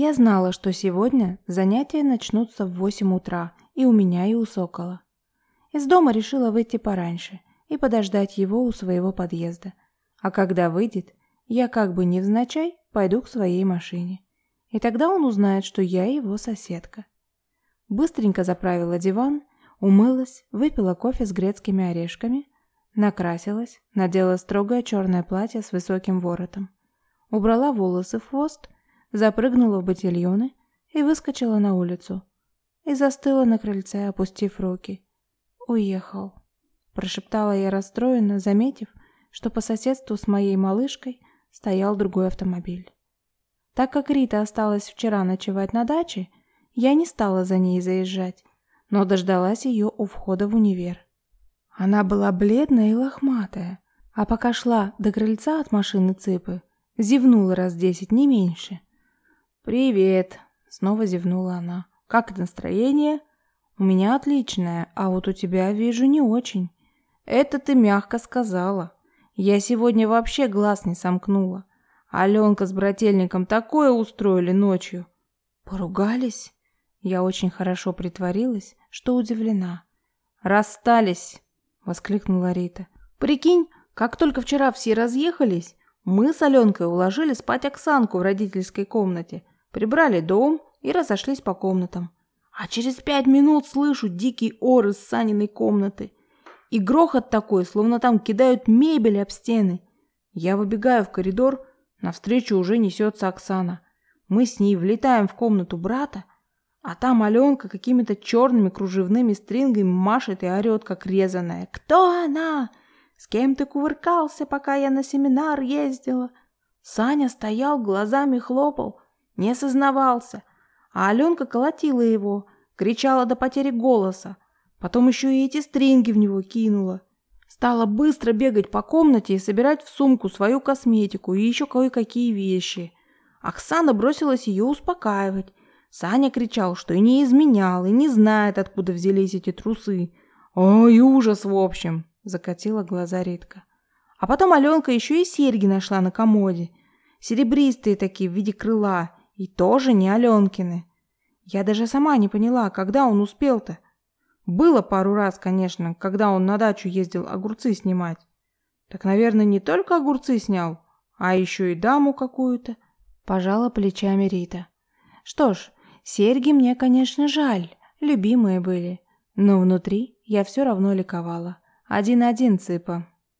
Я знала, что сегодня занятия начнутся в 8 утра и у меня, и у Сокола. Из дома решила выйти пораньше и подождать его у своего подъезда. А когда выйдет, я как бы невзначай пойду к своей машине. И тогда он узнает, что я его соседка. Быстренько заправила диван, умылась, выпила кофе с грецкими орешками, накрасилась, надела строгое черное платье с высоким воротом, убрала волосы в хвост, запрыгнула в ботильоны и выскочила на улицу. И застыла на крыльце, опустив руки. «Уехал», – прошептала я расстроенно, заметив, что по соседству с моей малышкой стоял другой автомобиль. Так как Рита осталась вчера ночевать на даче, я не стала за ней заезжать, но дождалась ее у входа в универ. Она была бледная и лохматая, а пока шла до крыльца от машины Цыпы, зевнула раз десять, не меньше. «Привет!» — снова зевнула она. «Как настроение?» «У меня отличное, а вот у тебя, вижу, не очень». «Это ты мягко сказала. Я сегодня вообще глаз не сомкнула. Аленка с брательником такое устроили ночью». «Поругались?» Я очень хорошо притворилась, что удивлена. «Расстались!» — воскликнула Рита. «Прикинь, как только вчера все разъехались, мы с Аленкой уложили спать Оксанку в родительской комнате, прибрали дом и разошлись по комнатам. А через пять минут слышу дикий ор из Саниной комнаты. И грохот такой, словно там кидают мебель об стены. Я выбегаю в коридор, навстречу уже несется Оксана. Мы с ней влетаем в комнату брата, а там Аленка какими-то черными кружевными стрингами машет и орет, как резаная. «Кто она? С кем ты кувыркался, пока я на семинар ездила?» Саня стоял, глазами хлопал, не осознавался, а Аленка колотила его, кричала до потери голоса. Потом еще и эти стринги в него кинула. Стала быстро бегать по комнате и собирать в сумку свою косметику и еще кое-какие вещи. Оксана бросилась ее успокаивать. Саня кричал, что и не изменял, и не знает, откуда взялись эти трусы. «Ой, ужас, в общем!» – закатила глаза Ритка. А потом Аленка еще и серьги нашла на комоде. Серебристые такие, в виде крыла, и тоже не Аленкины. Я даже сама не поняла, когда он успел-то. Было пару раз, конечно, когда он на дачу ездил огурцы снимать. Так, наверное, не только огурцы снял, а еще и даму какую-то. Пожала плечами Рита. Что ж, серьги мне, конечно, жаль, любимые были. Но внутри я все равно ликовала. Один-один, цыпа.